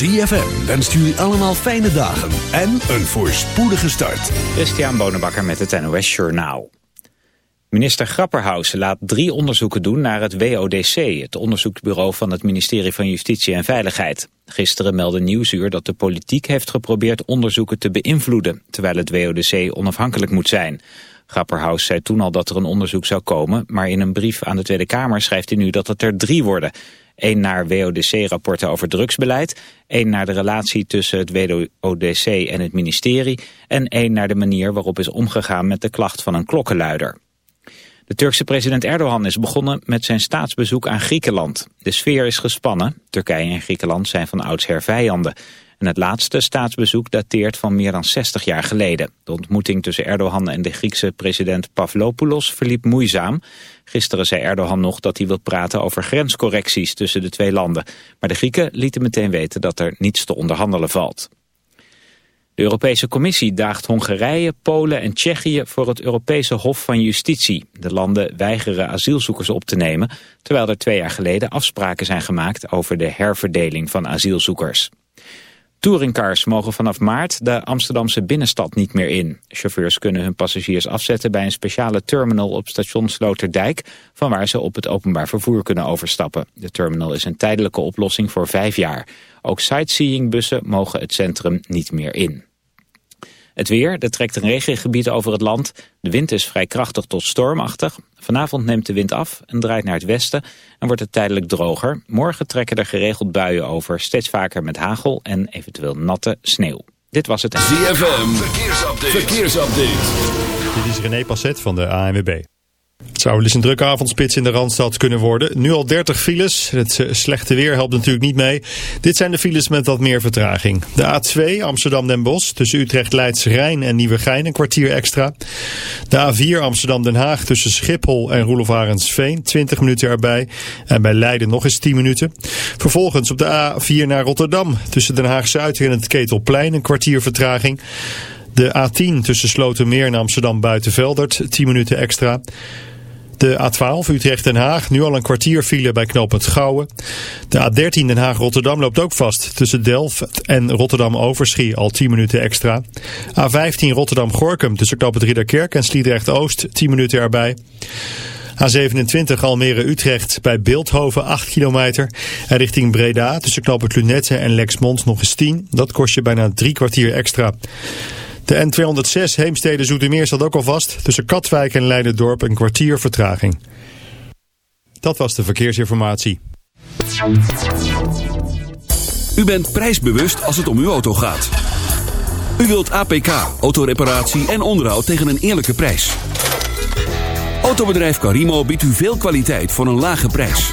ZFM wenst jullie allemaal fijne dagen en een voorspoedige start. Christian Bonenbakker met het NOS Journaal. Minister Grapperhaus laat drie onderzoeken doen naar het WODC, het onderzoeksbureau van het ministerie van Justitie en Veiligheid. Gisteren meldde Nieuwsuur dat de politiek heeft geprobeerd onderzoeken te beïnvloeden, terwijl het WODC onafhankelijk moet zijn. Grapperhaus zei toen al dat er een onderzoek zou komen, maar in een brief aan de Tweede Kamer schrijft hij nu dat het er drie worden. Eén naar WODC-rapporten over drugsbeleid, één naar de relatie tussen het WODC en het ministerie en één naar de manier waarop is omgegaan met de klacht van een klokkenluider. De Turkse president Erdogan is begonnen met zijn staatsbezoek aan Griekenland. De sfeer is gespannen. Turkije en Griekenland zijn van oudsher vijanden. Het laatste staatsbezoek dateert van meer dan 60 jaar geleden. De ontmoeting tussen Erdogan en de Griekse president Pavlopoulos verliep moeizaam. Gisteren zei Erdogan nog dat hij wil praten over grenscorrecties tussen de twee landen. Maar de Grieken lieten meteen weten dat er niets te onderhandelen valt. De Europese Commissie daagt Hongarije, Polen en Tsjechië voor het Europese Hof van Justitie. De landen weigeren asielzoekers op te nemen, terwijl er twee jaar geleden afspraken zijn gemaakt over de herverdeling van asielzoekers. Touringcars mogen vanaf maart de Amsterdamse binnenstad niet meer in. Chauffeurs kunnen hun passagiers afzetten bij een speciale terminal op station Sloterdijk, van waar ze op het openbaar vervoer kunnen overstappen. De terminal is een tijdelijke oplossing voor vijf jaar. Ook sightseeingbussen mogen het centrum niet meer in. Het weer, er trekt een regengebied over het land. De wind is vrij krachtig tot stormachtig. Vanavond neemt de wind af en draait naar het westen en wordt het tijdelijk droger. Morgen trekken er geregeld buien over, steeds vaker met hagel en eventueel natte sneeuw. Dit was het... ZFM, verkeersupdate. verkeersupdate. Dit is René Passet van de ANWB. Het zou wel eens een drukke avondspits in de Randstad kunnen worden. Nu al 30 files. Het eh, slechte weer helpt natuurlijk niet mee. Dit zijn de files met wat meer vertraging. De A2 Amsterdam-Den Bosch tussen Utrecht-Leids Rijn en Nieuwegein een kwartier extra. De A4 Amsterdam-Den Haag tussen Schiphol en Roelof Arendsveen 20 minuten erbij. En bij Leiden nog eens 10 minuten. Vervolgens op de A4 naar Rotterdam tussen Den Haag-Zuid en het Ketelplein een kwartier vertraging. De A10 tussen Slotermeer en Amsterdam-Buitenveldert 10 minuten extra. De A12 Utrecht-Den Haag, nu al een kwartier file bij knooppunt Gouwen. De A13 Den Haag-Rotterdam loopt ook vast. Tussen Delft en Rotterdam-Overschie al 10 minuten extra. A15 Rotterdam-Gorkum tussen knooppunt Ridderkerk en Sliedrecht-Oost 10 minuten erbij. A27 Almere-Utrecht bij Beeldhoven 8 kilometer. En richting Breda tussen knooppunt Lunette en Lexmond nog eens 10. Dat kost je bijna drie kwartier extra. De N206 Heemstede Zoetermeer staat ook al vast. Tussen Katwijk en Leidendorp een kwartier vertraging. Dat was de verkeersinformatie. U bent prijsbewust als het om uw auto gaat. U wilt APK, autoreparatie en onderhoud tegen een eerlijke prijs. Autobedrijf Carimo biedt u veel kwaliteit voor een lage prijs.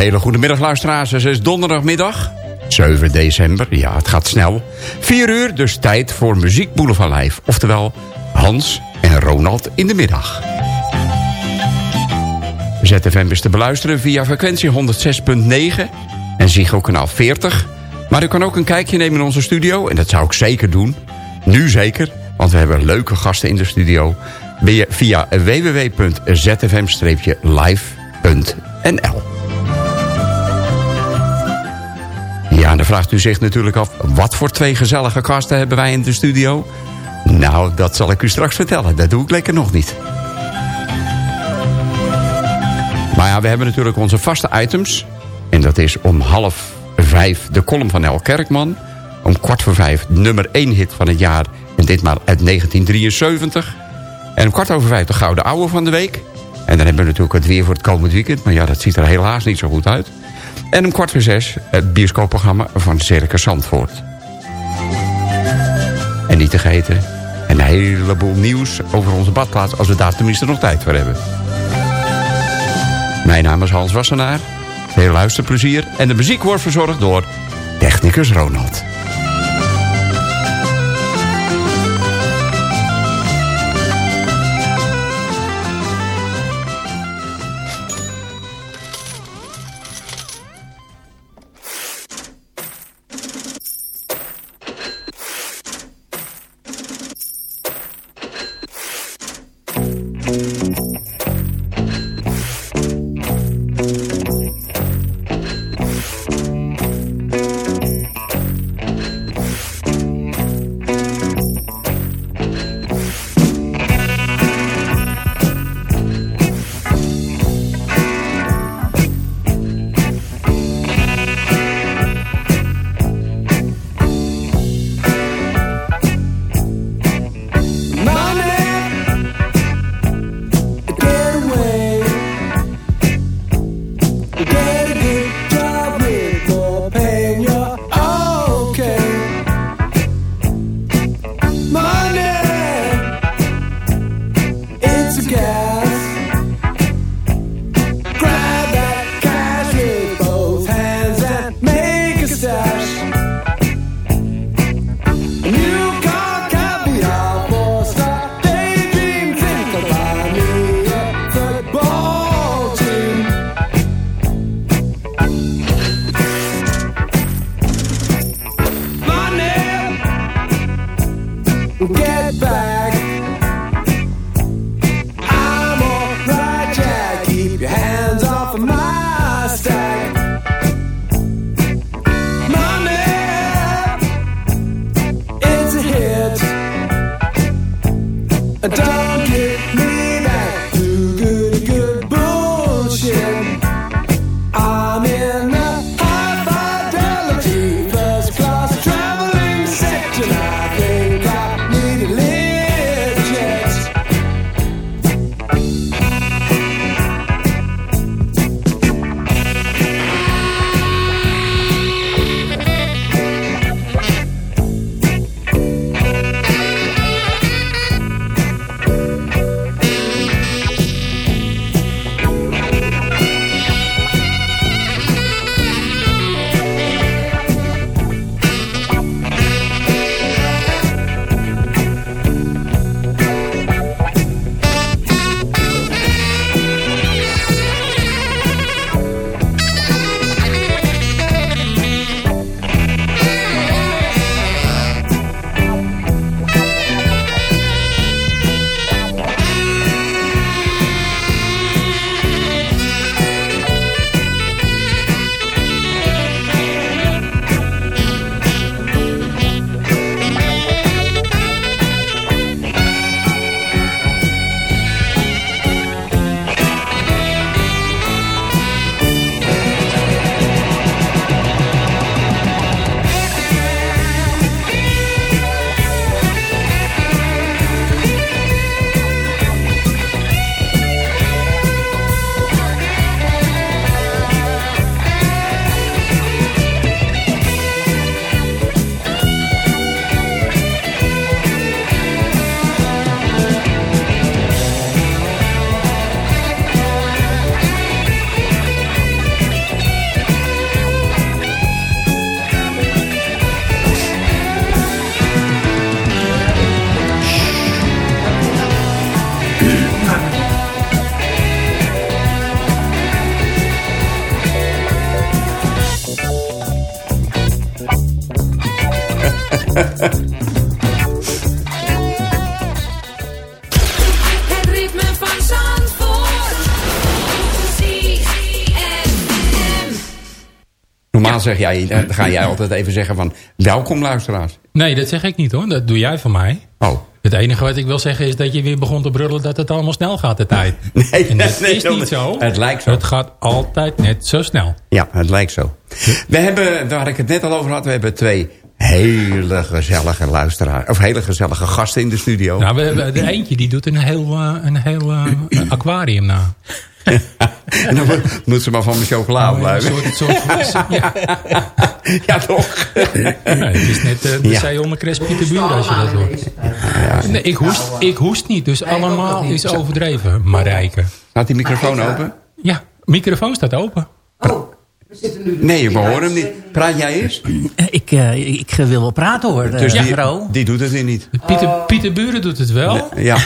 Hele goede middag luisteraars. Het is donderdagmiddag, 7 december. Ja, het gaat snel. 4 uur, dus tijd voor Muziek Boulevard Live. Oftewel Hans en Ronald in de middag. ZFM is te beluisteren via frequentie 106.9 en Ziggo kanaal 40. Maar u kan ook een kijkje nemen in onze studio. En dat zou ik zeker doen. Nu zeker, want we hebben leuke gasten in de studio. Via www.zfm-live.nl Ja, dan vraagt u zich natuurlijk af... wat voor twee gezellige gasten hebben wij in de studio? Nou, dat zal ik u straks vertellen. Dat doe ik lekker nog niet. ja, we hebben natuurlijk onze vaste items. En dat is om half vijf de column van El Kerkman. Om kwart voor vijf nummer één hit van het jaar. En ditmaal uit 1973. En om kwart over vijf de Gouden Ouwe van de week. En dan hebben we natuurlijk het weer voor het komend weekend. Maar ja, dat ziet er helaas niet zo goed uit. En om kwart voor zes het bioscoopprogramma van Circus Zandvoort. En niet te vergeten, een heleboel nieuws over onze badplaats... als we daar tenminste nog tijd voor hebben. Mijn naam is Hans Wassenaar. Veel luisterplezier. En de muziek wordt verzorgd door technicus Ronald. Het zeg jij, eh, ga jij altijd even zeggen van... welkom luisteraars. Nee, dat zeg ik niet hoor. Dat doe jij van mij. Oh, Het enige wat ik wil zeggen is dat je weer begon te brullen dat het allemaal snel gaat de tijd. Nee, en dat nee, is niet zo. Het lijkt zo. Het gaat altijd net zo snel. Ja, het lijkt zo. We hebben, waar ik het net al over had, we hebben twee hele gezellige luisteraars. Of hele gezellige gasten in de studio. Nou, we hebben er eentje die doet een heel, eh, een heel eh, aquarium na. En dan moet- moet ze maar van mijn chocola Een blijven. soort, soort, ja, Ja, toch? nee, het is net eh, de Ja. zeehondenkres Pieter Buren als je dat hoort. Nee, ik, hoest, ik hoest niet, dus allemaal is overdreven. Marijke. Staat die microfoon open? Ja, microfoon staat open. Nee, we horen hem niet. Praat jij eens? Ik, eh, ik wil wel praten hoor, Dus dus die, die doet het weer niet. Pieter, Pieter Buren doet het wel. Ja.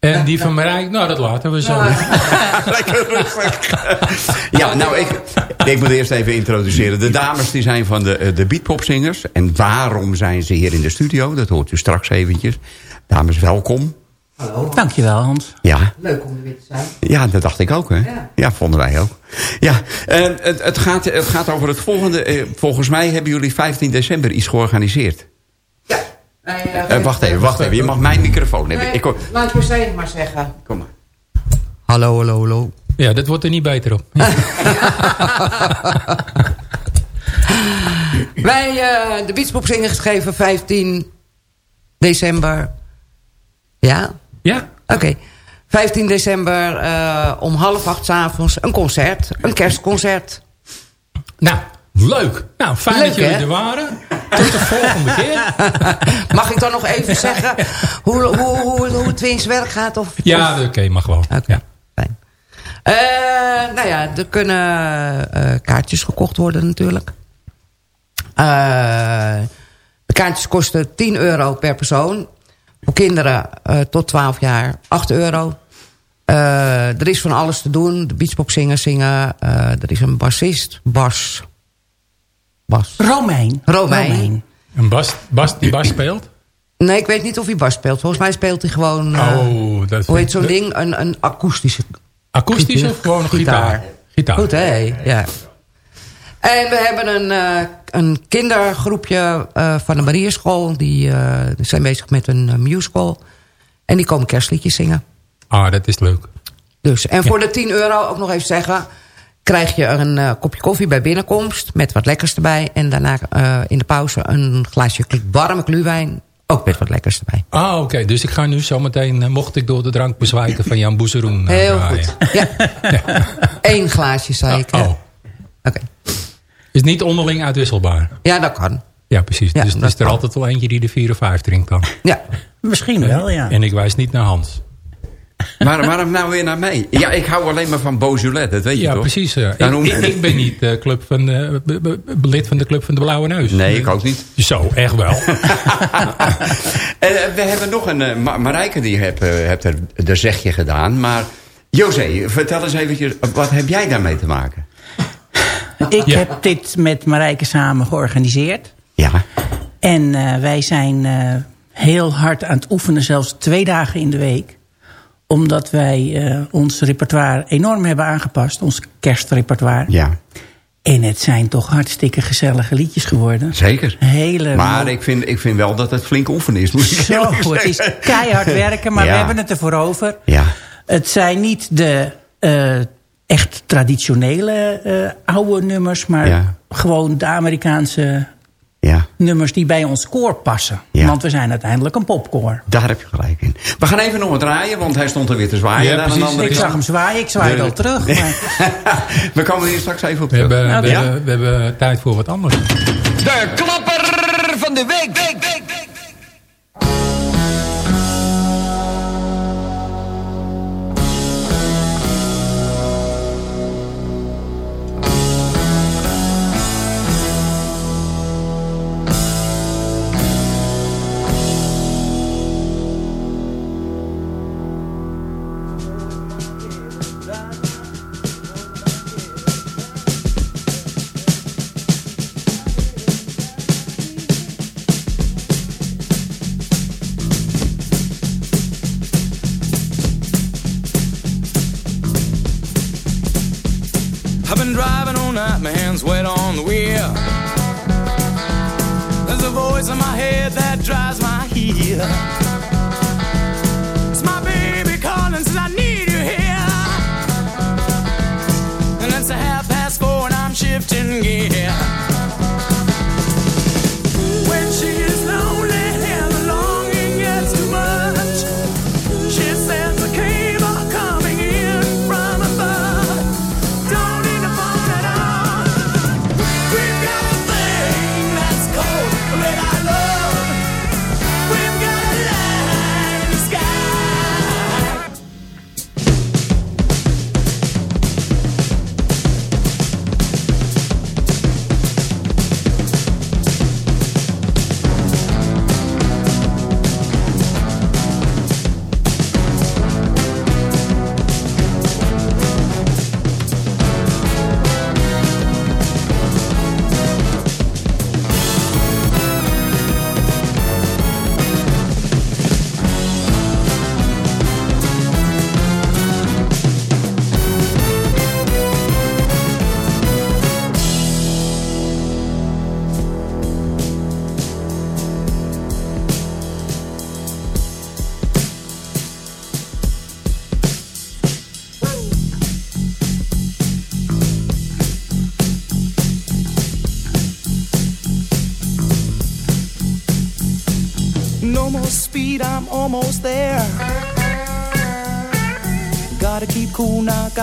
En die van Marijke, nou dat laten we zo. Lekker rustig. Ja, nou, ik, ik moet eerst even introduceren. De dames die zijn van de, eh, de beatpopzingers. En waarom zijn ze hier in de studio? Dat hoort u straks eventjes. Dames, welkom. Dankjewel Hans. Ja, Leuk om er weer te zijn. ja dat dacht ik ook, hè? Ja, vonden wij ook. Ja, eh, het, het, gaat, het gaat over het volgende. Eh, volgens mij hebben jullie 15 december iets georganiseerd. Ja. Nee, eh, wacht even, wacht even. Je mag mijn microfoon hebben. nee, Ik, hoor- laat maar zeggen. kom maar. Hallo, hallo, hallo. Ja, dat wordt er niet beter op. Wij, eh de Beatspopzingen gegeven 15 december. Ja? Ja, Oké. 15 december eh, om half acht 's avonds een concert. Een kerstconcert. nou, leuk. Nou, fijn Leuk, dat jullie hè? er waren. Tot de volgende keer. Mag ik dan nog even zeggen hoe, hoe, hoe, hoe het weer in zijn werk gaat? Of, Ja, oké, mag wel. Oké, Ja. fijn. Eh, nou ja, er kunnen eh, kaartjes gekocht worden natuurlijk. Eh, de kaartjes kosten 10 euro per persoon. Voor kinderen eh, tot 12 jaar 8 euro. Eh, er is van alles te doen. De beachpopzingers zingen. Eh, er is een bassist. Bas. Bas. Romein. Romein. En Bas, Bas die Bas speelt? Nee, ik weet niet of hij bas speelt. Volgens mij speelt hij gewoon... eh, oh, dat hoe heet zo'n ding? Een, een akoestische Akoestisch of gewoon een gitaar? Gitaar. Goed, hè? Ja. En we hebben een, eh, een kindergroepje eh, van de Marieschool. Die eh, zijn bezig met een eh, musical. En die komen kerstliedjes zingen. Ah, dat is leuk. Dus, en voor de 10 euro, ook nog even zeggen... krijg je een eh, kopje koffie bij binnenkomst... met wat lekkers erbij. En daarna eh, in de pauze een glaasje warme gluwijn... ook met wat lekkers erbij. Ah, oké. Dus ik ga nu zometeen, eh, mocht ik door de drank bezwijken van Jan Boezeroen. eh, Heel draaien. goed. Ja. Eén glaasje, zei ik. Oh, Oké. is niet onderling uitwisselbaar. Ja, dat kan. Ja, precies. Ja, dus er is er kan. altijd wel eentje die de 4 of 5 drinkt dan. Ja. Misschien wel, ja. En ik wijs niet naar Hans. Maar waarom nou weer naar mij? Ja, ik hou alleen maar van Beaujolais, dat weet je Ja, toch? precies. eh. Daarom- ik, ik, ben niet eh, club van de, b- lid van de Club van de Blauwe Neus. Nee, ik ook niet. Zo, echt wel. En eh, we hebben nog een... eh, Ma- Marijke die eh, heeft er de zegje gedaan. Maar José, vertel eens eventjes... Wat heb jij daarmee te maken? Ik Ja. heb dit met Marijke samen georganiseerd. Ja, En eh, wij zijn eh, heel hard aan het oefenen, zelfs twee dagen in de week. Omdat wij eh, ons repertoire enorm hebben aangepast, ons kerstrepertoire. ja, En het zijn toch hartstikke gezellige liedjes geworden. zeker. Hele Maar ik vind, ik vind wel dat het flink oefenen is. Moet Zo, het is keihard werken, maar Ja. we hebben het ervoor over. Ja, Het zijn niet de eh, echt traditionele eh, oude nummers... maar Ja. gewoon de Amerikaanse ja, nummers die bij ons koor passen. Ja. Want we zijn uiteindelijk een popkoor. daar heb je gelijk in. We gaan even nog wat draaien, want hij stond er weer te zwaaien. Ja, precies. Ik kant. zag hem zwaaien, ik zwaaide De- al terug. Maar we komen hier straks even op We terug. hebben, we, Ja. hebben, we hebben tijd voor wat anders. De klapper van de week. week, week, It's my baby calling, says I need you here. And it's a half past four, and I'm shifting gear.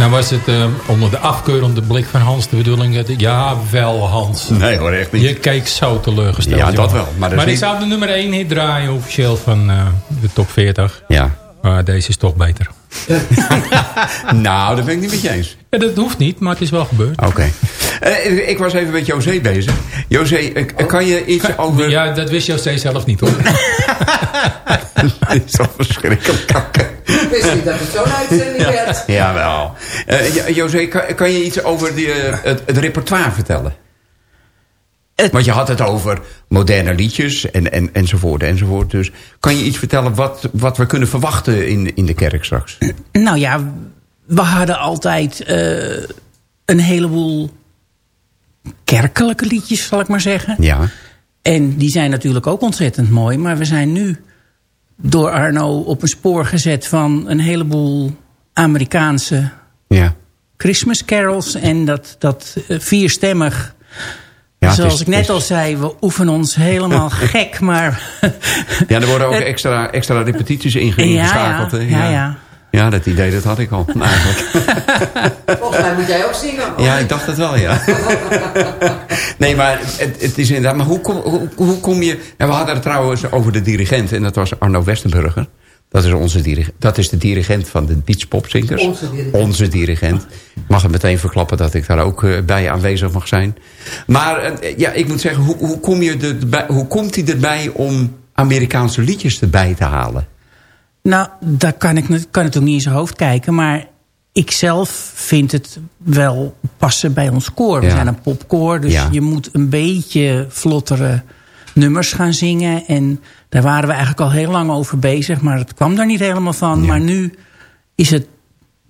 Nou was het eh, onder de afkeurende blik van Hans de bedoeling... dat ja, wel Hans. Nee hoor, echt niet. Je keek zo teleurgesteld. Ja, dat wel, maar dat is ik niet- zou de nummer 1 hit draaien officieel van eh, de top 40. Ja. Maar deze is toch beter. Nou, dat ben ik niet met je eens. Ja, dat hoeft niet, maar het is wel gebeurd. Oké. Eh, ik was even met José bezig. José, eh, kan je iets over... Ja, dat wist José zelf niet hoor. Dit is zo verschrikkelijk. Ik wist niet dat het zo'n uitzending werd. Jawel. Eh Jo- José, kan, kan je iets over die, eh, het, het repertoire vertellen? Want je had het over moderne liedjes en, en, enzovoort, enzovoort. Dus kan je iets vertellen wat, wat we kunnen verwachten in, in de kerk straks? Nou ja, we hadden altijd eh, een heleboel kerkelijke liedjes, zal ik maar zeggen. Ja. En die zijn natuurlijk ook ontzettend mooi. Maar we zijn nu door Arno op een spoor gezet van een heleboel Amerikaanse Ja. Christmas carols. En dat, dat eh, vierstemmig. Ja, Zoals is- ik net is- al zei, we oefenen ons helemaal gek. Maar Ja, er worden ook extra, extra repetities Ja, ingeschakeld. ja, hè? ja, ja. Ja, dat idee dat had ik al eigenlijk. Volgens mij moet jij ook zingen. Ja, ik dacht het wel, ja. nee, maar het, het is inderdaad... Maar hoe kom, hoe, hoe kom je... En we hadden het trouwens over de dirigent. En dat was Arno Westenburger. Dat is, onze dirigent, dat is de dirigent van de Beach Pop Singers. Onze dirigent. Onze dirigent. Mag het meteen verklappen dat ik daar ook eh, bij aanwezig mag zijn. Maar eh, ja, ik moet zeggen, hoe, hoe, kom je hoe komt hij erbij om Amerikaanse liedjes erbij te halen? Nou, daar kan ik kan het ook niet in zijn hoofd kijken. Maar ik zelf vind het wel passen bij ons koor. We Ja. zijn een popkoor, dus Ja. je moet een beetje vlottere nummers gaan zingen. En daar waren we eigenlijk al heel lang over bezig. Maar het kwam daar niet helemaal van. Ja. Maar nu is het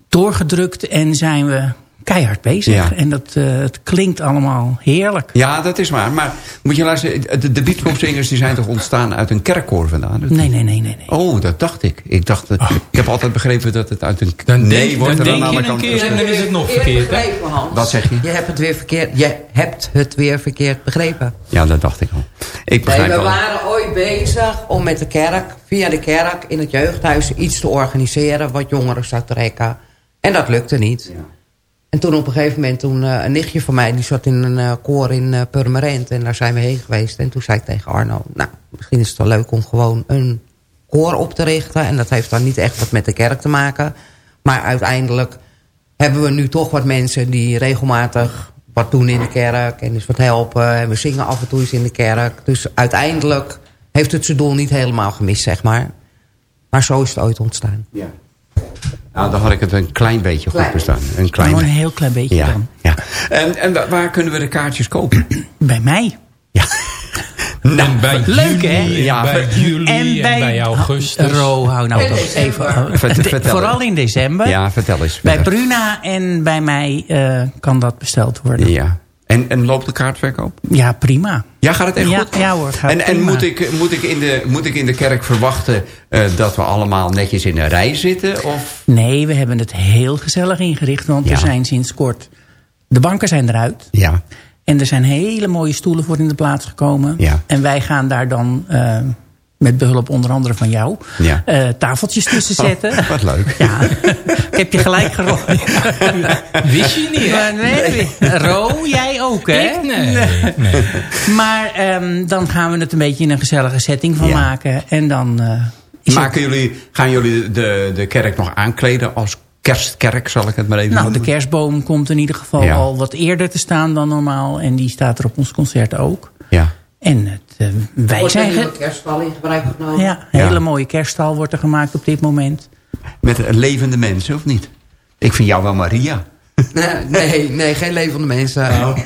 doorgedrukt en zijn we keihard bezig. Ja. En dat, eh, het klinkt allemaal heerlijk. Ja, dat is waar. Maar moet je luisteren, de, de Beach Pop Singers die zijn toch ontstaan uit een kerkkoor vandaan? Nee, nee, nee, nee. nee. Oh, dat dacht ik. Ik, dacht, dat- ik heb altijd begrepen dat het uit een... Dan nee, denk, wordt dan er denk aan je alle een kanten keer en dan is het nog Verkeerd begrepen, Hans. Wat zeg je? Je hebt het weer verkeerd, je hebt het weer verkeerd begrepen. Ja, dat dacht ik al. Ik Nee, begrijp we wel. waren ooit bezig om met de kerk, via de kerk, in het jeugdhuis iets te organiseren wat jongeren zou trekken. En dat lukte niet. En toen op een gegeven moment, toen, eh, een nichtje van mij, die zat in een eh, koor in eh, Purmerend. En daar zijn we heen geweest. En toen zei ik tegen Arno, nou, misschien is het wel leuk om gewoon een koor op te richten. En dat heeft dan niet echt wat met de kerk te maken. Maar uiteindelijk hebben we nu toch wat mensen die regelmatig wat doen in de kerk. En eens wat helpen. En we zingen af en toe eens in de kerk. Dus uiteindelijk heeft het zijn doel niet helemaal gemist, zeg maar. Maar zo is het ooit ontstaan. Ja. Nou, dan had ik het een klein beetje goed bestaan. Een klein Gewoon een heel klein beetje Ja, dan. ja. En, en wa- waar kunnen we de kaartjes kopen? Bij mij. ja. Nou, Bij Leuk, juli, hè? en Ja, bij juli en bij, augustus. Ro, hou nou toch even. Vertel. Vooral in december. ja, vertel eens. Bij. Bruna en bij mij eh, kan dat besteld worden. Ja. En, en loopt de kaartverkoop? prima. Ja, gaat het echt Ja, goed? ja hoor, gaat en en prima. moet, ik, moet, ik in de, moet ik in de kerk verwachten eh, dat we allemaal netjes in een rij zitten? Of? Nee, we hebben het heel gezellig ingericht. Want Ja. er zijn sinds kort... De banken zijn eruit. Ja. En er zijn hele mooie stoelen voor in de plaats gekomen. Ja. En wij gaan daar dan... eh, met behulp onder andere van jou... Ja. eh, tafeltjes tussen zetten. Oh, wat leuk. Ja, ik heb je gelijk gerold. Wist je niet, hè? Maar nee, Ro, jij ook, hè? Ik? Nee. nee. Maar ehm, dan gaan we het een beetje in een gezellige setting van Ja. maken. En dan eh, het- Maken jullie, gaan jullie de, de kerk nog aankleden als kerstkerk, zal ik het maar even Nou, de kerstboom komt in ieder geval Ja. al wat eerder te staan dan normaal. En die staat er op ons concert ook. Ja. En het, wij Wordt zijn... ge- kerststal in gebruik genomen. Ja, een hele mooie kerststal wordt er gemaakt op dit moment. Met levende mensen, of niet? Ik vind jou wel Maria. Nee, nee, nee, geen levende mensen. Oh.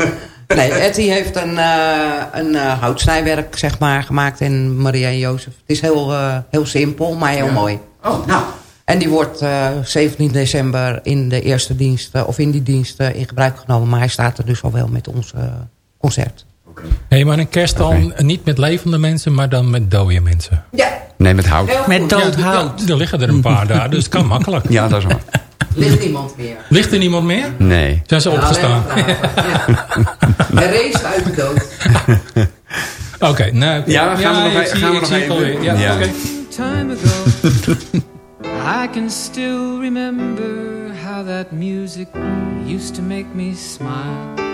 Nee, Etty heeft een, eh, een eh, houtsnijwerk zeg maar, gemaakt in Maria en Jozef. Het is heel, eh, heel simpel, maar heel mooi. Oh, nou. En die wordt eh 17 december in de eerste diensten, of in die diensten in gebruik genomen. Maar hij staat er dus al wel met ons eh, Hé, maar een kerststal niet met levende mensen, maar dan met dode mensen. Ja, Nee, met hout. Met dood hout. ja, er liggen er een paar daar, dus het kan makkelijk. Ja, dat is waar. ligt niemand meer. Ligt er niemand meer? Nee. Zijn ze opgestaan? Ja. Hij race uit de dood. Oké, nou... oké. Ja, gaan we nog e- zie- gaan we ik nog zie het even-. Ja, Ja. oké. time ago. I can still remember how that music used to make me smile.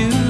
you.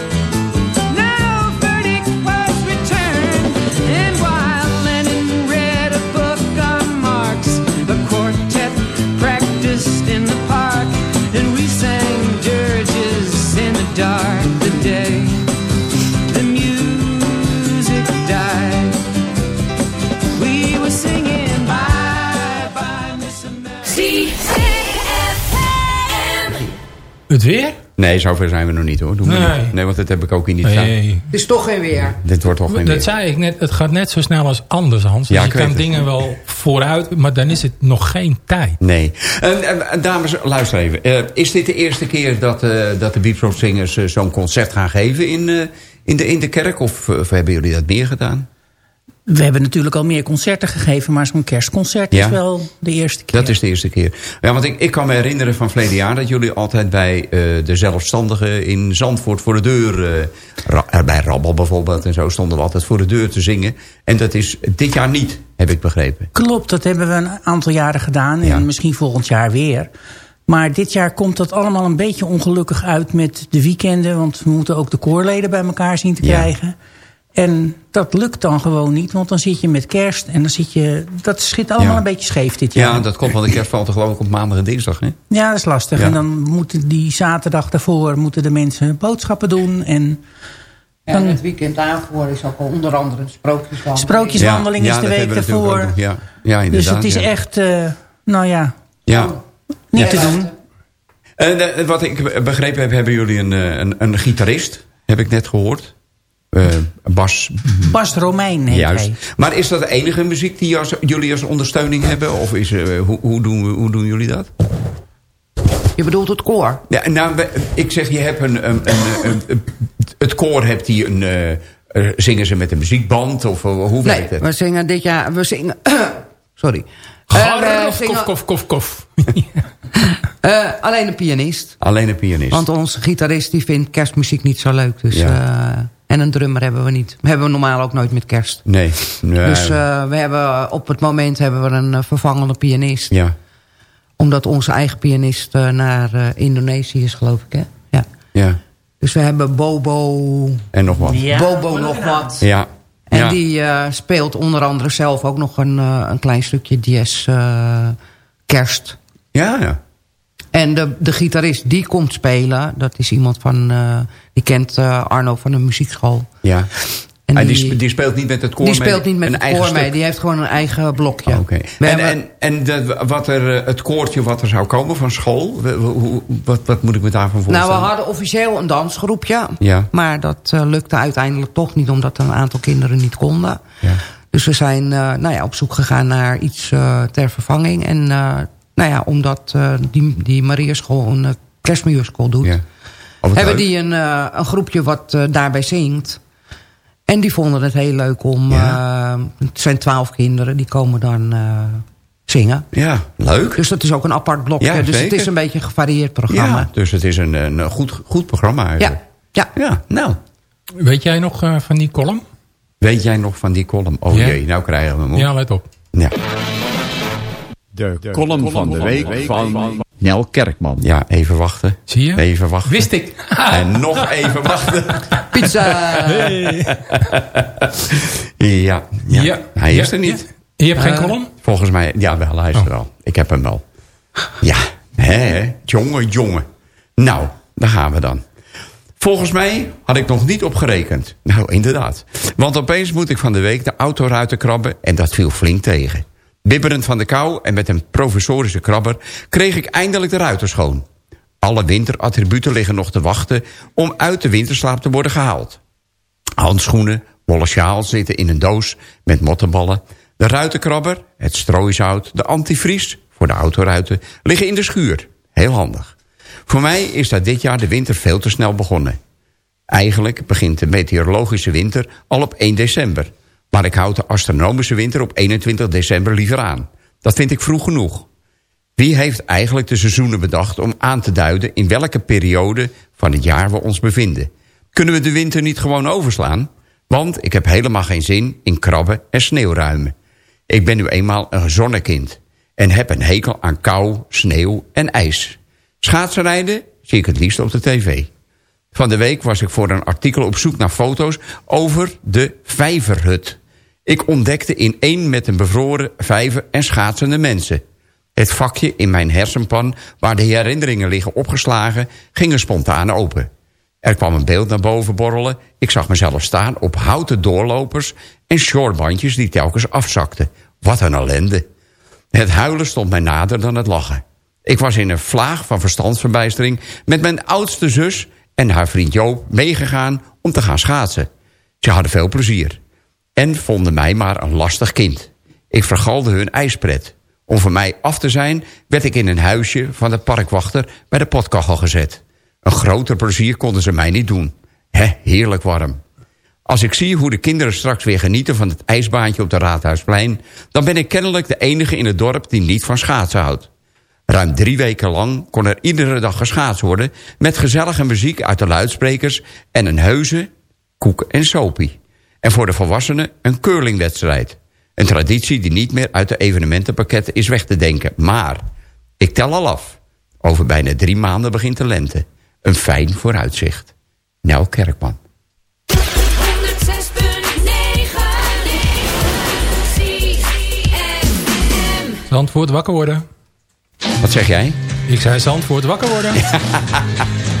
Het weer? Nee, zover zijn we nog niet hoor. Nee. niet. nee, want dat heb ik ook in die tijd. Nee. Het is toch geen weer. Dit wordt toch geen Dat weer. zei ik net, het gaat net zo snel als anders, Hans. Dus Ja, je kan het. dingen wel vooruit, maar dan is het nog geen tijd. Nee. En, en, en dames, luister even. Eh, is dit de eerste keer dat, eh, dat de Beatport-zingers eh, zo'n concert gaan geven in, eh, in, de, in de kerk? Of, of hebben jullie dat meer gedaan? We hebben natuurlijk al meer concerten gegeven, maar zo'n kerstconcert Ja. is wel de eerste keer. Dat is de eerste keer. Ja, want ik, ik kan me herinneren van verleden jaar... dat jullie altijd bij eh, de zelfstandigen in Zandvoort voor de deur... eh, ra- eh, bij Rabbel bijvoorbeeld en zo stonden we altijd voor de deur te zingen. En dat is dit jaar niet, heb ik begrepen. Klopt, dat hebben we een aantal jaren gedaan. En Ja. misschien volgend jaar weer. Maar dit jaar komt dat allemaal een beetje ongelukkig uit met de weekenden. Want we moeten ook de koorleden bij elkaar zien te Ja. En dat lukt dan gewoon niet. Want dan zit je met kerst. En dan zit je... Dat schiet allemaal Ja. een beetje scheef dit jaar. Ja, dat komt van de kerst valt er geloof ik op maandag en dinsdag, hè? Ja, dat is lastig. Ja. En dan moeten die zaterdag daarvoor moeten de mensen boodschappen doen. En En het weekend daarvoor is ook al onder andere een sprookjeswandeling. sprookjeswandeling Ja, is de week daarvoor. Ja, ja Dus inderdaad. het is ja. echt, eh, nou ja, Ja. niet te doen. En eh, wat ik begrepen heb, hebben jullie een, eh, een, een gitarist, heb ik net gehoord. Eh, Bas. Bas Romein heet Juist. hij. Maar is dat de enige muziek die als, jullie als ondersteuning hebben? Of is, eh, hoe, hoe, doen, we- hoe doen jullie dat? Je bedoelt het koor? Ja, nou, ik zeg, je hebt een, een, een, een- een- het koor hebt die een, eh, eh, zingen ze met een muziekband of hoe Nee, werkt het? we zingen dit jaar... We zingen... Sorry. Eh, we Garf, zingen, kof, kof, kof, kof. eh, alleen een pianist. Alleen een pianist. Want onze gitarist die vindt kerstmuziek niet zo leuk. Dus, Ja. En een drummer hebben we niet. hebben we normaal ook nooit met kerst. nee. nee. Dus eh, we hebben, op het moment hebben we een eh, vervangende pianist. ja, Omdat onze eigen pianist eh, naar eh, Indonesië is, geloof ik. Hè? Ja. ja. Dus we hebben Bobo, En nog wat. Ja. Bobo nog wat. Ja. En ja. die eh, speelt onder andere zelf ook nog een, een klein stukje dies eh, kerst. Ja, ja. En de, de gitarist die komt spelen, dat is iemand van... die kent eh, Arno van de muziekschool. ja. En die, die- sp- die speelt niet met het koor die speelt niet met een het koor mee, die heeft gewoon een eigen blokje. Oh, En, en, en de, wat er, eh, het koortje wat er zou komen van school, hoe, wat, wat moet ik me daarvan voorstellen? nou, we hadden officieel een dansgroepje. Ja. Maar dat eh, lukte uiteindelijk toch niet, omdat een aantal kinderen niet konden. Ja. Dus we zijn nou ja, op zoek gegaan naar iets ter vervanging. En nou ja, omdat die, die Mariaschool een uh, kerstmuurschool doet... Ja. Oh, hebben leuk. die een, eh, een groepje wat eh, daarbij zingt. En die vonden het heel leuk om... Ja. eh, het zijn twaalf kinderen, die komen dan eh, zingen. Ja, leuk. Dus dat is ook een apart blokje. Ja, dus het is een beetje een gevarieerd programma. Ja, dus het is een, een goed, goed programma ja. eigenlijk. ja. Ja, nou. Weet jij nog eh, van die column? Weet jij nog van die column? Oh Ja. jee, nou krijgen we hem op. Ja, let op. Ja. De column van de week van Nel Kerkman. Ja, even wachten. Zie je? Even wachten. Wist ik. En nog even wachten. Pizza! Ja, ja. Ja. hij is Ja, er niet. ja. Je hebt geen Eh, column? Volgens mij, ja wel, hij is Oh. er al. Ik heb hem wel. Ja, hè, jongen, jongen. Nou, daar gaan we dan. Volgens mij had ik nog niet op gerekend. Nou, inderdaad. Want opeens moet ik van de week de autoruiten krabben... en dat viel flink tegen. Bibberend van de kou en met een professorische krabber... kreeg ik eindelijk de ruiten schoon. Alle winterattributen liggen nog te wachten... om uit de winterslaap te worden gehaald. Handschoenen, wollen sjaal zitten in een doos met mottenballen. De ruitenkrabber, het strooisout, de antivries voor de autoruiten... liggen in de schuur. Heel handig. Voor mij is dat dit jaar de winter veel te snel begonnen. Eigenlijk begint de meteorologische winter al op 1 december. Maar ik houd de astronomische winter op 21 december liever aan. Dat vind ik vroeg genoeg. Wie heeft eigenlijk de seizoenen bedacht om aan te duiden... in welke periode van het jaar we ons bevinden? Kunnen we de winter niet gewoon overslaan? Want ik heb helemaal geen zin in krabben en sneeuwruimen. Ik ben nu eenmaal een zonnekind... en heb een hekel aan kou, sneeuw en ijs. Schaatsenrijden zie ik het liefst op de tv. Van de week was ik voor een artikel op zoek naar foto's over de vijverhut. Ik ontdekte in één met een bevroren vijver en schaatsende mensen. Het vakje in mijn hersenpan waar de herinneringen liggen opgeslagen... ging er spontaan open. Er kwam een beeld naar boven borrelen. Ik zag mezelf staan op houten doorlopers... en shortbandjes die telkens afzakten. Wat een ellende. Het huilen stond mij nader dan het lachen. Ik was in een vlaag van verstandsverbijstering... met mijn oudste zus en haar vriend Joop meegegaan om te gaan schaatsen. Ze hadden veel plezier. En vonden mij maar een lastig kind. Ik vergalde hun ijspret. Om van mij af te zijn werd ik in een huisje van de parkwachter... bij de potkachel gezet. Een groter plezier konden ze mij niet doen. Hè, heerlijk warm. Als ik zie hoe de kinderen straks weer genieten van het ijsbaantje op de Raadhuisplein... dan ben ik kennelijk de enige in het dorp die niet van schaatsen houdt. Ruim drie weken lang kon er iedere dag geschaatst worden... met gezellige muziek uit de luidsprekers en een heuse, koek en sopie. En voor de volwassenen een curlingwedstrijd. Een traditie die niet meer uit de evenementenpakketten is weg te denken. Maar, ik tel al af. Over bijna drie maanden begint de lente. Een fijn vooruitzicht. Nel Kerkman. 106.9 Zandvoort wakker worden. Wat zeg jij? Ik zei Zandvoort wakker worden.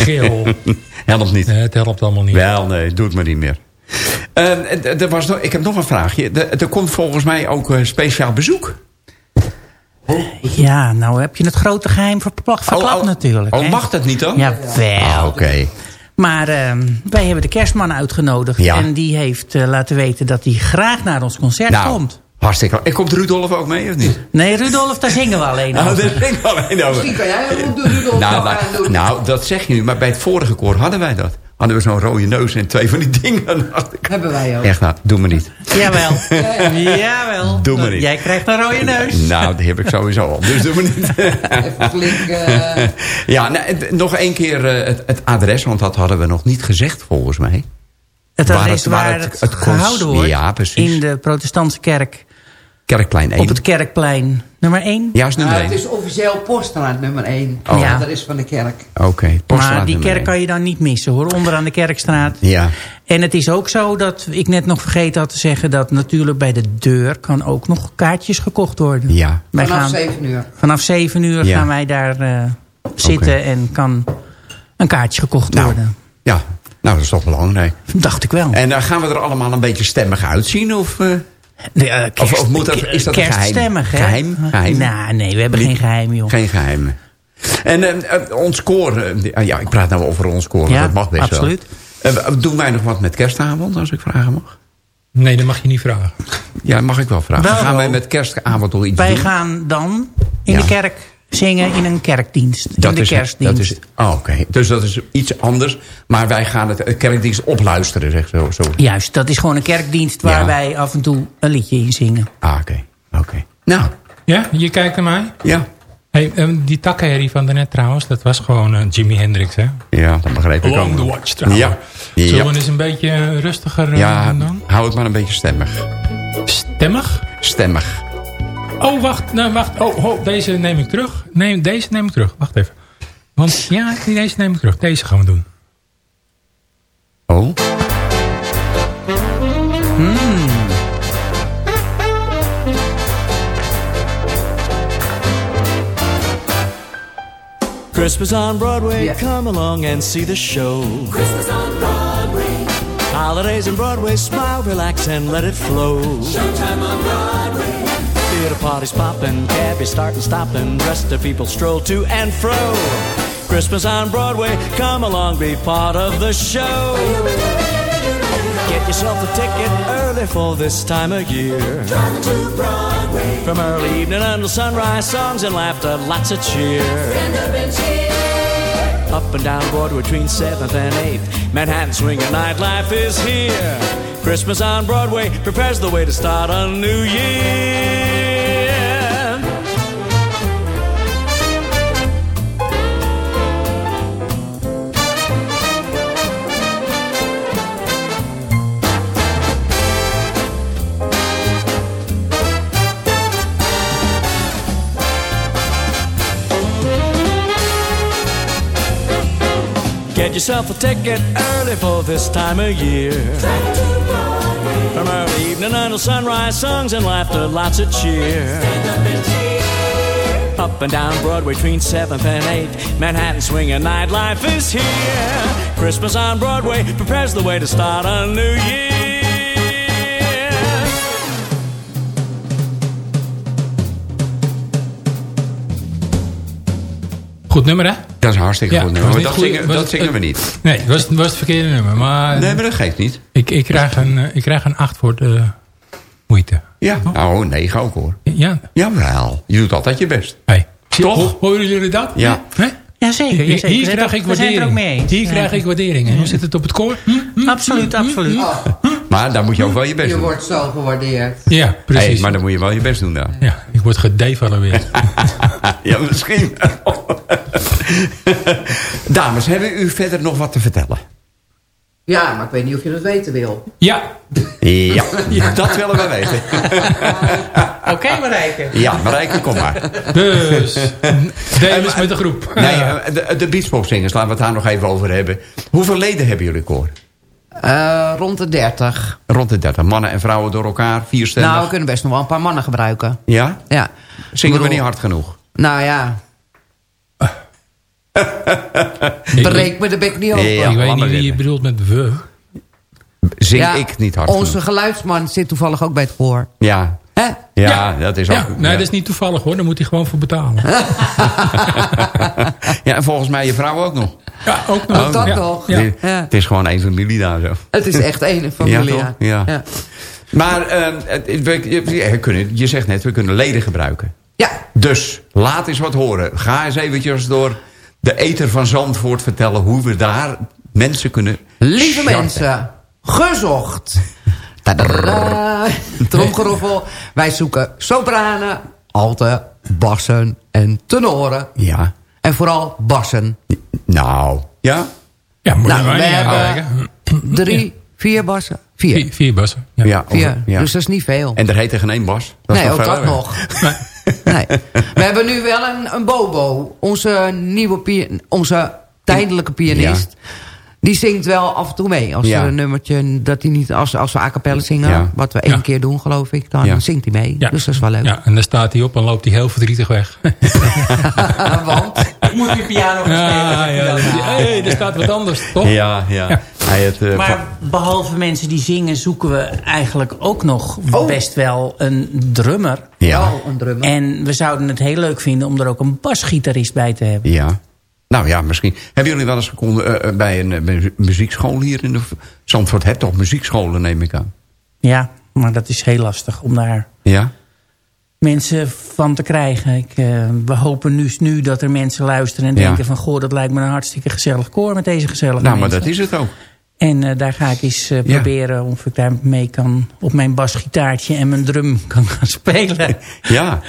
geel. Helpt niet. Nee, het helpt allemaal niet. Wel, nee, doe het maar niet meer. Eh, er was nog, ik heb nog een vraagje. Er, er komt volgens mij ook eh, speciaal bezoek. Ja, nou heb je het grote geheim verklapt, verklapt oh, natuurlijk. Oh, mag dat niet dan? Jawel. Ah, Oké. Maar ehm, wij hebben de kerstman uitgenodigd. Ja. En die heeft eh, laten weten dat hij graag naar ons concert Nou, komt. Hartstikke En komt Rudolf ook mee, of niet? Nee, Rudolf, daar zingen we alleen Nou, over. daar ik alleen over. Misschien kan jij ook de Rudolf Nou, doen. nou, dat zeg je nu. Maar bij het vorige koor hadden wij dat. Hadden we zo'n rode neus en twee van die dingen. Dan dacht ik, Hebben wij ook. Echt nou, doe me niet. Jawel. Jawel. Doe maar niet. Jij krijgt een rode neus. Nou, die heb ik sowieso al. Dus doe me niet. Even flink... eh, Ja, nou, nog één keer eh, het, het adres. Want dat hadden we nog niet gezegd volgens mij. Het Waar adres het- waar het, het- gehouden wordt. Ja, precies. In de protestantse kerk. Kerkplein 1. Op het kerkplein nummer 1. Ja, is nummer nou, 1. het is officieel poststraat nummer 1. Oh. Ja. Dat is van de kerk. Oké, Maar poststraat die kerk kan je dan niet missen hoor. Onderaan de kerkstraat. Ja, En het is ook zo dat ik net nog vergeten had te zeggen... dat natuurlijk bij de deur kan ook nog kaartjes gekocht worden. ja. Wij Vanaf gaan, 7 uur. vanaf 7 uur Ja. gaan wij daar eh, zitten en kan een kaartje gekocht Nou, worden. ja. Nou, dat is toch belangrijk. Dacht ik wel. En dan gaan we er allemaal een beetje stemmig uitzien? Of, eh? De, eh, kerst- Of- of moet dat- is dat een geheim? Geheim? Geheim? Nou, nee, we hebben Niet- geen geheim, joh. Geen geheimen. En eh, eh, ons koor, ah, ja, ik praat nou over ons koor, Ja, dat mag best absoluut. wel. Eh, doen wij nog wat met kerstavond, als ik vragen mag? Nee, dat mag je niet vragen. Ja, mag ik wel vragen. Wel. Gaan wij met kerstavond nog iets Wij doen? gaan dan in Ja. de kerk zingen in een kerkdienst. dat in de is, kerstdienst. Dat is, oh, Oké, dus dat is iets anders. Maar wij gaan het kerkdienst opluisteren, zeg zo. zo. Juist, dat is gewoon een kerkdienst waar Ja. wij af en toe een liedje in zingen. Ah, oké. oké. Nou, Ja, je kijkt naar mij. ja. Hey, ehm, die takkenherrie van daarnet trouwens, dat was gewoon eh, Jimi Hendrix, hè? Ja, dat begreep ik ook. the Watchtower. Ja. Zullen Ja. we eens een beetje eh, rustiger eh, ja, doen dan? hou het maar een beetje stemmig. Stemmig? Stemmig. Oh, wacht. Nou, wacht. Oh, oh, deze neem ik terug. Nee, deze neem ik terug. Wacht even. Want ja, deze neem ik terug. Deze gaan we doen. Oh. Christmas on Broadway, come along and see the show. Christmas on Broadway. Holidays on Broadway, smile, relax, and let it flow. Showtime on Broadway. Theater parties poppin', cabbies startin' stoppin', rest of people stroll to and fro. Christmas on Broadway, come along, be part of the show. Get yourself a ticket early for this time of year. Driving to Broadway. From early evening until sunrise, songs and laughter, lots of cheer. Stand up and cheer. Up and down Broadway between 7th and 8th. Manhattan swinging nightlife is here. Christmas on Broadway prepares the way to start a new year. Yourself a ticket early for this time of year. From early evening until sunrise, songs and laughter, lots of cheer. Up and cheer. Up and down Broadway between 7th and 8th. Manhattan swinging nightlife is here. Christmas on Broadway prepares the way to start a new year. Goed nummer, hè? Dat is een hartstikke Ja, goed nummer. Maar dat, goed. zingen, dat het- zingen we niet. Nee, het was, was het verkeerde nummer. Maar Nee, maar dat geeft niet. ik, ik, krijg een, eh, ik krijg een 8 voor de moeite. Ja, nou, negen ook hoor. Ja. Jawel, je doet altijd je best. Hey. Toch? Ho- Horen jullie dat? Ja. Hè? Jazeker, Hier, jazeker. hier krijg ik er waardering. Hier krijg ik waardering. En hoe zit het op het koor? Hm? Absoluut, absoluut. Maar daar moet je ook wel je best Je doen. wordt zo gewaardeerd. Ja, precies. Hey, maar dan moet je wel je best doen daar. Ja, ik word gedevalueerd. ja, misschien. Dames, hebben u verder nog wat te vertellen? Ja, maar ik weet niet of je dat weten wil. ja, Ja, dat willen we weten. Oké, Marijke. Ja, Marijke, kom maar. dus. Deel eens met de groep. Nee, eh, de, de beachpopzingers, laten we het daar nog even over hebben. Hoeveel leden hebben jullie koor? Eh, rond de 30. Rond de 30. Mannen en vrouwen door elkaar, vierstemmig. Nou, we kunnen best nog wel een paar mannen gebruiken. Ja? Ja. Zingen we niet hard genoeg? Nou ja. Breek me de bek niet open. Ja, ik weet niet wie je bedoelt met we. Zing Ja, ik niet hard Onze genoeg? geluidsman zit toevallig ook bij het koor. Ja. Hè? Ja, dat is ook... Ja, nee, dat is niet toevallig hoor. Daar moet hij gewoon voor betalen. ja, en volgens mij je vrouw ook nog. Ja, ook nog. Ook dat ja. nog. Ja. Het- Ja. Is gewoon één familie daar zo. Het is echt één familie. Ja? Ja. Maar eh, het- we, je, we kunnen, je zegt net, we kunnen leden gebruiken. Ja. Dus laat eens wat horen. Ga eens eventjes door de eter van Zandvoort vertellen... hoe we daar mensen kunnen... Lieve starten. mensen, gezocht. Tadaa. Tromgeroffel. Wij zoeken sopranen, alten, bassen en tenoren. Ja. En vooral bassen. Nou, ja? Ja, moet Nou, je maar we niet hebben drie, vier bassen. Vier. Vier, vier bassen. Ja. Ja, Vier. over- ja. Dus dat is niet veel. En er heet er geen één Bas. Dat nee, ook dat nog. Nee. We hebben nu wel een, een Bobo. Onze nieuwe onze tijdelijke pianist. Die zingt wel af en toe mee. Als Ja. er een nummertje, dat hij niet, als, als we a cappella zingen, Ja. wat we één Ja. keer doen geloof ik, dan Ja. zingt hij mee. Ja. Dus dat is wel leuk. Ja, en dan staat hij op en loopt hij heel verdrietig weg. Want Ik moet die piano gaan Ja, spelen. ja, hey, er staat wat anders, toch? Ja, ja. Hij het, eh, Maar behalve mensen die zingen, zoeken we eigenlijk ook nog Oh. best wel een drummer. Ja. wel een drummer. En we zouden het heel leuk vinden om er ook een basgitarist bij te hebben. Ja. Nou ja, misschien. Hebben jullie wel eens gekonden eh, bij een muziekschool hier in de... Zandvoort hebt toch muziekscholen, neem ik aan. Ja, maar dat is heel lastig om daar Ja? mensen van te krijgen. Ik, we hopen nu, nu dat er mensen luisteren en Ja. denken van... goh, dat lijkt me een hartstikke gezellig koor met deze gezellige Nou, maar dat is het ook. En daar ga ik eens Ja. proberen of ik daar mee kan... op mijn basgitaartje en mijn drum kan gaan spelen. Ja.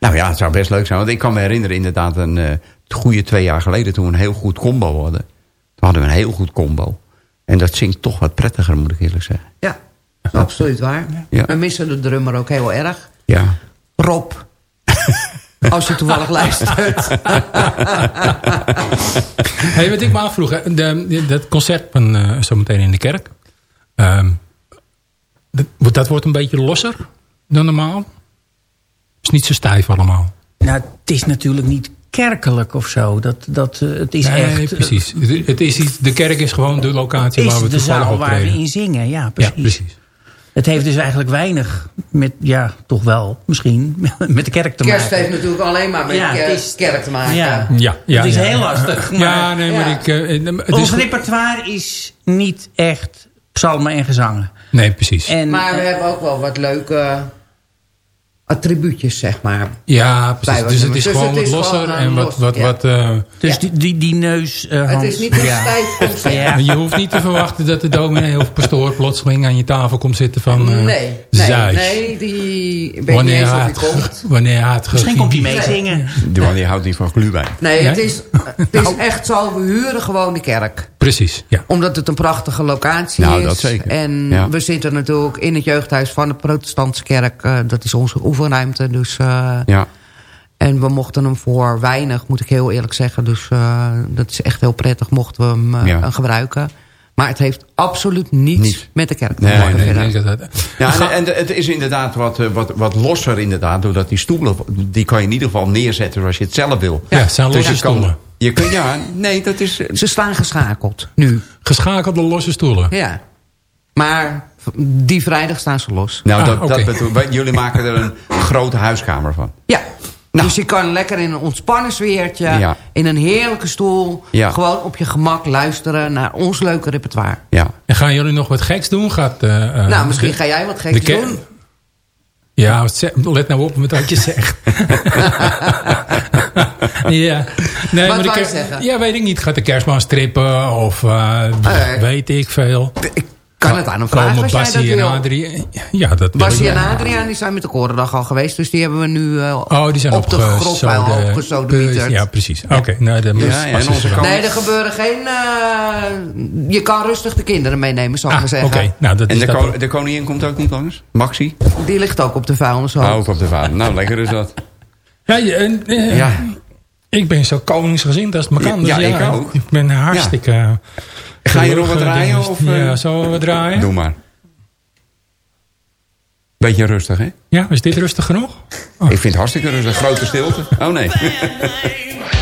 Nou ja, het zou best leuk zijn. Want ik kan me herinneren inderdaad een goede twee jaar geleden... toen we een heel goed combo hadden. Toen hadden we een heel goed combo. En dat zingt toch wat prettiger, moet ik eerlijk zeggen. Ja, absoluut waar. Ja. We missen de drummer ook heel erg. Ja. Rob, als je toevallig luistert. Hey, wat ik me afvroeg, hè, de, de- dat concert van eh, zometeen in de kerk. ehm, dat, dat wordt een beetje losser dan normaal. is niet zo stijf allemaal. Nou, het is natuurlijk niet kerkelijk of zo. Dat, dat, eh, het is nee, echt... precies. Het, het is iets, de kerk is gewoon de locatie waar we de zaal waar optreden. we in zingen, ja, precies. Ja, precies. Het heeft dus eigenlijk weinig met, ja, toch wel, misschien, met de kerk te Kerst maken. heeft natuurlijk alleen maar met Ja, kerk, het is- kerk te maken. Ja. Ja, ja, het is ja. heel lastig. Maar ja, nee, maar ja. ik... eh, eh, het ons is, repertoire is niet echt psalmen en gezangen. nee, precies. En, Maar we eh, hebben ook wel wat leuke attribuutjes, zeg maar. ja, precies. Dus het is Dus gewoon het wat losser gewoon, en wat... wat, ja. wat eh, dus Ja. die, die, die neus, eh, Het Hans, is niet een ja. stijf concert. Ja. Je hoeft niet te verwachten dat de dominee of pastoor plotseling aan je tafel komt zitten van... eh Nee, nee, nee, die weet niet Wanneer eens hij komt. wanneer hij het Misschien komt hij mee zingen. Die man die houdt niet van glühwein. Nee, het Nee? is, het is echt zo, we huren gewoon de kerk. Precies, ja. Omdat het een prachtige locatie Nou, is. dat zeker. En Ja. we zitten natuurlijk in het jeugdhuis van de protestantse kerk. eh, dat is onze oefenruimte. Dus, eh, Ja. En we mochten hem voor weinig, moet ik heel eerlijk zeggen. Dus eh, dat is echt heel prettig, mochten we hem eh, Ja. gebruiken. Maar het heeft absoluut niets met de kerk te Nee, maken. Nee, nee, dat, Ja, en, en het is inderdaad wat, wat, wat losser inderdaad. Doordat die stoelen, die kan je in ieder geval neerzetten zoals je het zelf wil. Ja, het zijn losse je kan- stoelen. Je kunt, ja, nee, dat is... Ze staan geschakeld, nu. Geschakelde losse stoelen. Ja. Maar die vrijdag staan ze los. Nou, Ah, dat, oké. dat bedoel- wij- jullie maken er een grote huiskamer van. Ja. Nou. Dus je kan lekker in een ontspannen sfeertje, Ja. in een heerlijke stoel, Ja. gewoon op je gemak luisteren naar ons leuke repertoire. Ja. En gaan jullie nog wat geks doen? Gaat, eh, eh, nou, misschien de- ga jij wat geks doen. Ja, let nou op met wat je zegt. ja. Nee, Wat maar ker- zeggen? Ja, weet ik niet. Gaat de kerstman strippen of eh, weet ik veel. Ik kan het aan hem vragen Komen als jij dat Bassie en. Adrie? Ja, dat Bassie en. Adriaan die zijn met de Korendag al geweest. Dus die hebben we nu eh, Oh, die zijn op de grofvuil opgesodemieterd. Ja, precies. Oké, nou, dan Ja, moet- ja, er kant-. Nee, er gebeuren geen... eh, je kan rustig de kinderen meenemen, zal ik Ah, maar zeggen. Nou, dat En is de, dat ko- de koningin komt ook niet langs? Maxi? Die ligt ook op de vuilnishoop. Ah, ook op de vader. Nou, lekker is dat. Ja, en, eh, Ja. Ik ben zo koningsgezind als het maar kan. Ja, dus ja, ik ook. Ik ben hartstikke... Ga je nog wat draaien? dus- Of, eh? ja, zo wat draaien? Doe maar. Beetje rustig, hè? Ja, is dit rustig genoeg? Ik vind het hartstikke rustig. Grote stilte. Oh, nee.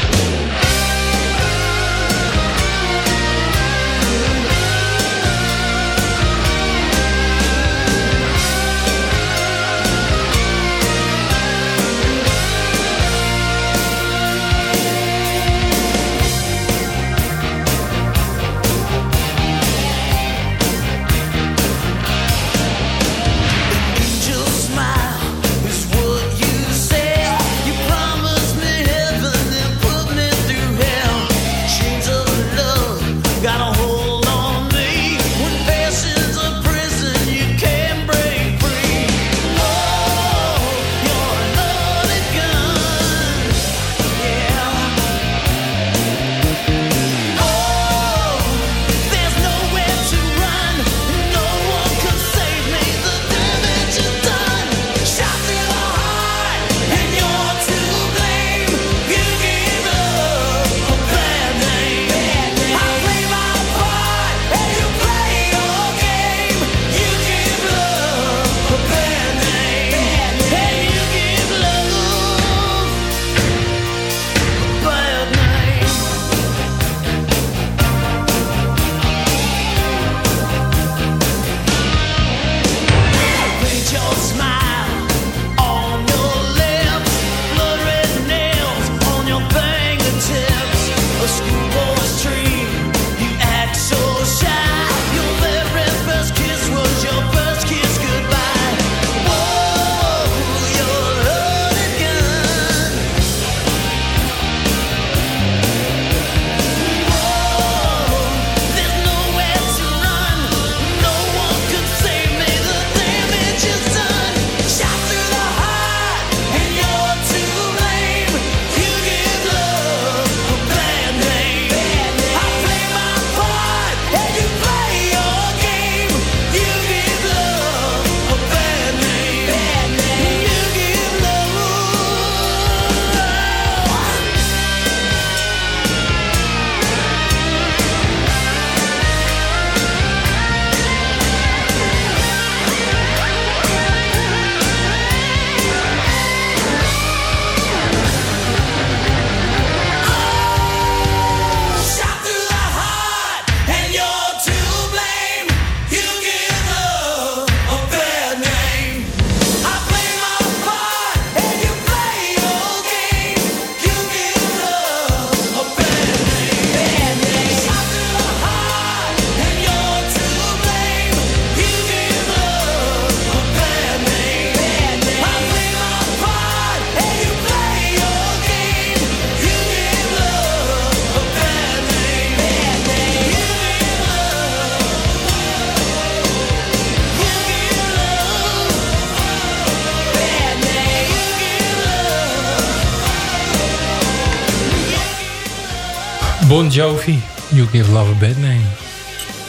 Bon Jovi, You Give Love a Bad Name.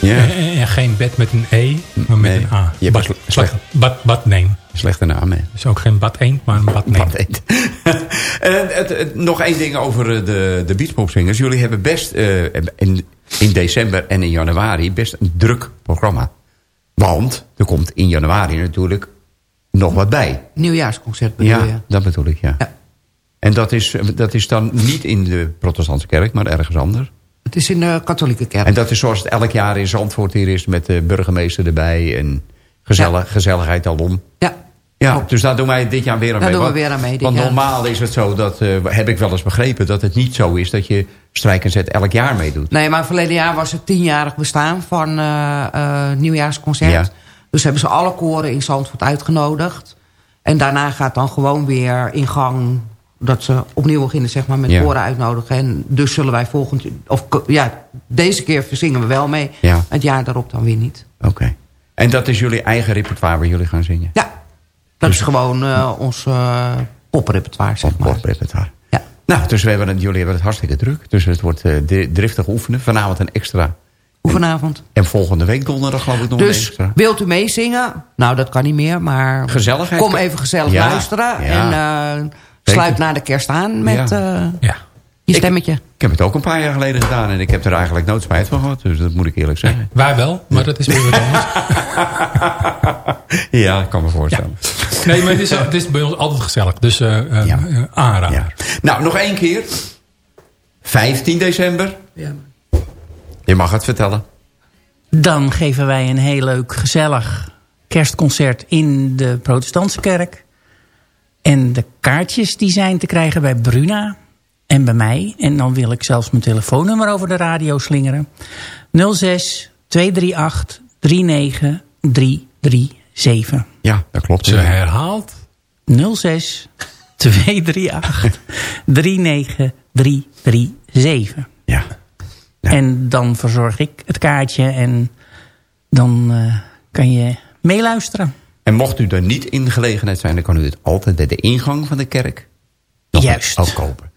Ja. En, en- en geen bed met een E, maar met Nee, een A. je hebt Bad, slecht- bad, bad name. Slechte naam, hè? Dus ook geen bad eend, maar een bad name. Wat eend. En het, het- nog één ding over eh, de, de beachpopzingers. Jullie hebben best eh, in, in december en in januari best een druk programma. Want er komt in januari natuurlijk nog wat bij. Nieuwjaarsconcert bedoel Ja, je? dat bedoel ik, ja. Ja. En dat is, dat is dan niet in de protestantse kerk, maar ergens anders. Het is in de katholieke kerk. En dat is zoals het elk jaar in Zandvoort hier is... met de burgemeester erbij en gezellig, gezelligheid alom. Ja. Ja, dus daar doen wij dit jaar weer aan Daar mee. doen we Want- weer aan mee Want jaar. normaal is het zo, dat eh, heb ik wel eens begrepen... dat het niet zo is dat je strijk en zet elk jaar meedoet. Nee, maar verleden jaar was het tienjarig bestaan van eh eh, nieuwjaarsconcert. Ja. Dus hebben ze alle koren in Zandvoort uitgenodigd. En daarna gaat dan gewoon weer in gang dat ze opnieuw beginnen zeg maar, met Ja. koren uitnodigen. En dus zullen wij volgend of ja, deze keer zingen we wel mee. Ja. Het jaar daarop dan weer niet. Oké. En dat is jullie eigen repertoire waar jullie gaan zingen? Ja, dat is gewoon eh, ons eh poprepertoire, zeg maar. Poprepertoire. Ja. Nou, dus we hebben het, jullie hebben het hartstikke druk. Dus het wordt eh, dri- driftig oefenen. Vanavond een extra. Oefenavond. En volgende week donderdag geloof ik nog een Dus extra. wilt u meezingen? Nou, dat kan niet meer, maar... Gezelligheid. Kom even gezellig Ja, luisteren. ja. En sluit na de kerst aan met Ja. eh, Ja. je stemmetje. Ik heb het ook een paar jaar geleden gedaan. En ik heb er eigenlijk nooit spijt van gehad. Dus dat moet ik eerlijk zeggen. Wij wel, maar dat is weer wat anders. Ja, ik kan me voorstellen. Nee, maar het is, het is bij ons altijd gezellig. Dus eh eh, Ja. aanrader. Ja. Nou, nog één keer. 15 december. Je mag het vertellen. Dan geven wij een heel leuk, gezellig kerstconcert in de protestantse kerk. En de kaartjes die zijn te krijgen bij Bruna en bij mij. En dan wil ik zelfs mijn telefoonnummer over de radio slingeren. 06 238 39 337. Ja, dat klopt. Ze herhaalt. 06 238 39 337. Ja. Ja. En dan verzorg ik het kaartje en dan eh, kan je meeluisteren. En mocht u er niet in gelegenheid zijn... dan kan u het altijd bij de ingang van de kerk nog Juist. ook kopen.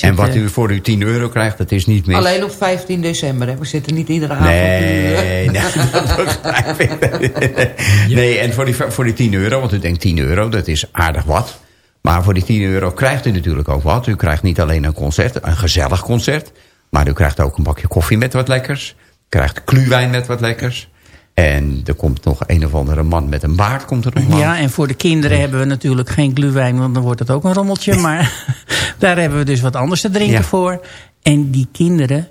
En wat u voor uw 10 euro krijgt, dat is niet mis. Alleen op 15 december. Hè? We zitten niet iedere avond. Nee, nee, begrijp ik. Nee, en voor die, voor die 10 euro, want u denkt 10 euro, dat is aardig wat. Maar voor die 10 euro krijgt u natuurlijk ook wat. U krijgt niet alleen een concert, een gezellig concert. Maar u krijgt ook een bakje koffie met wat lekkers. U krijgt kluwijn met wat lekkers. En er komt nog een of andere man met een baard komt er nog ja, en voor de kinderen hebben we natuurlijk geen gluwijn, want dan wordt het ook een rommeltje. Maar daar hebben we dus wat anders te drinken Ja. voor. En die kinderen,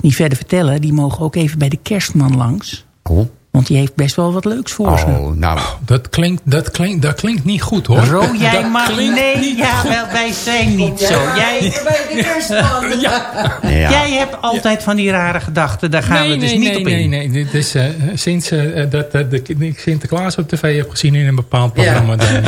niet verder vertellen, die mogen ook even bij de kerstman langs. Oh, Want die heeft best wel wat leuks voor ze. oh nou, Dat klinkt, dat, klinkt, dat klinkt niet goed hoor. Ro, jij Dat mag... Nee, ja, wel, wij zijn niet zo. Jij, Bij de kerstman. ja. jij hebt altijd van die rare gedachten. Daar gaan nee, we dus nee, niet nee, op nee, in. nee. Dit is eh, sinds eh, dat, dat de, ik Sinterklaas op tv heb gezien in een bepaald programma. dan-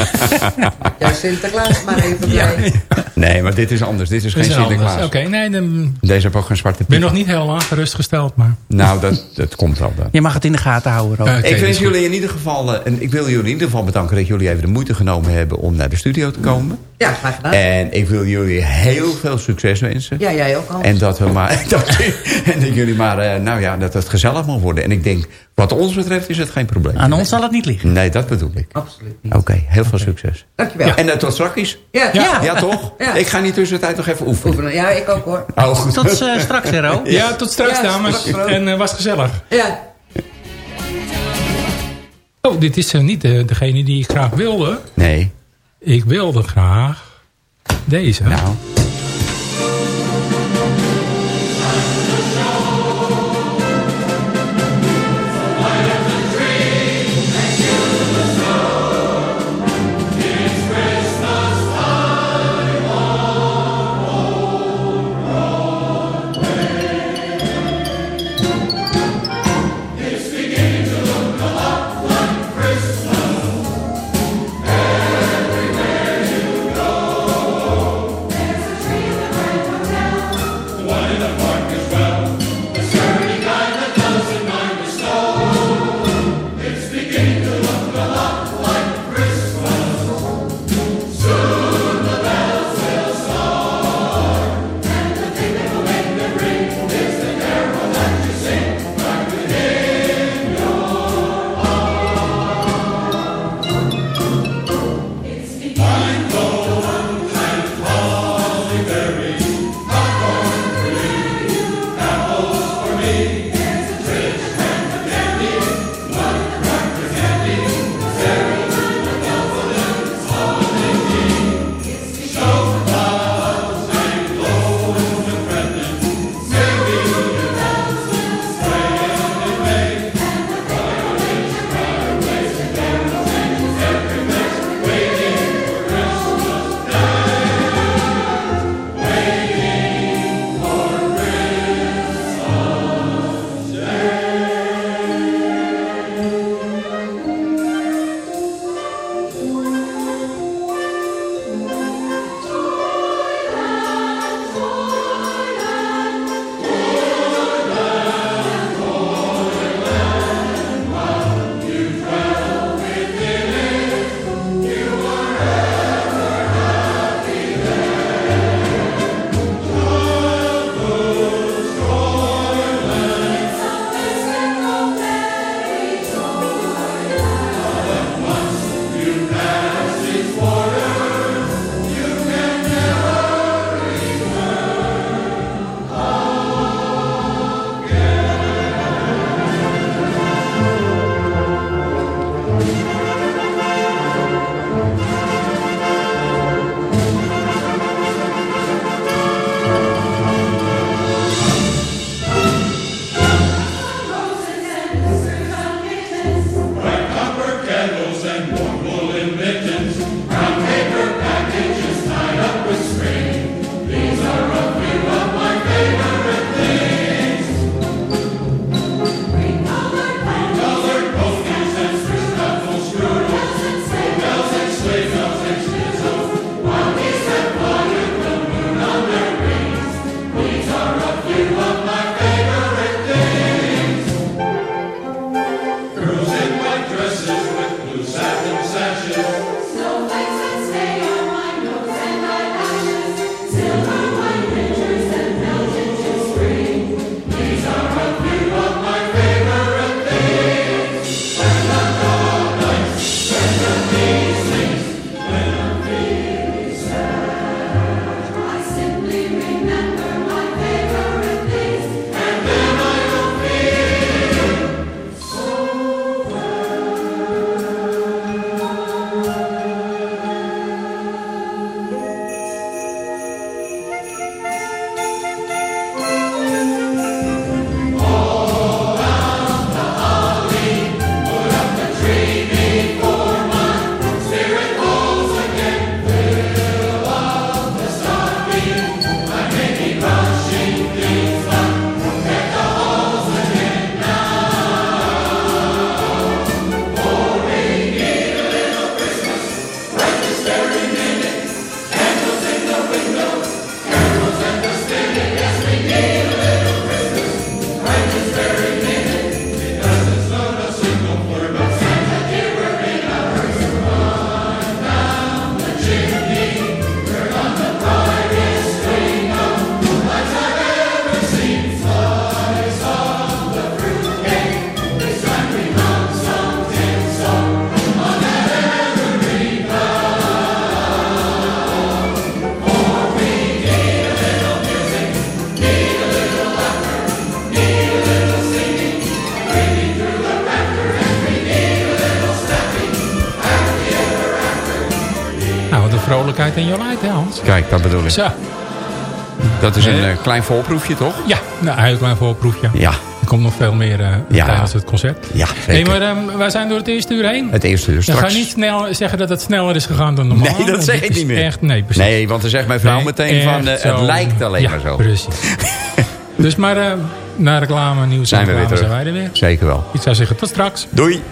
Ja, Sinterklaas maar even blij. Nee, maar dit is anders. Dit is geen is. Sinterklaas. Oké, nee, dan Deze heeft ook geen zwarte ben ik piet. nog niet heel lang gerustgesteld. Maar, Nou, dat, dat komt wel dan. Je mag het in de gaten houden, ik wens jullie in ieder geval, eh, en ik wil jullie in ieder geval bedanken dat jullie even de moeite genomen hebben om naar de studio te komen. Ja, graag gedaan. En ik wil jullie heel veel succes wensen. Ja, jij ook al. En dat we maar, dat, en dat jullie maar, eh, nou ja, dat het gezellig mag worden. En ik denk, wat ons betreft is het geen probleem. Aan ons zal het niet liggen. Nee, dat bedoel ik. Absoluut niet. Oké, heel veel succes. Dankjewel. En uh, tot straks. Ja, Ja. Ja, toch? Ja. Ik ga niet tussentijd nog even oefenen. Oefenen. Ja, ik ook hoor. Oh, goed. Tot eh, straks, hè, Ro. Ja, tot straks Ja, dames. straks, en was gezellig. Ja. Oh, dit is eh, niet de, degene die ik graag wilde. Nee, Ik wilde graag deze. nou. Is een Eh. klein voorproefje, toch? Ja, nou, een heel klein voorproefje. Ja. Er komt nog veel meer eh Ja. tijdens het concert. Ja, zeker. maar ehm, wij zijn door het eerste uur heen. Het eerste uur ga straks. je niet snel zeggen dat het sneller is gegaan dan normaal. Nee, dat zeg ik niet meer. Echt, nee, precies. Nee, want dan zegt mijn vrouw Nee, meteen van... eh, het lijkt alleen Ja, maar zo. precies. dus maar na reclame, nieuws Zijn en we weer reclame terug. zijn wij er weer. Zeker wel. Ik zou zeggen, tot straks. Doei.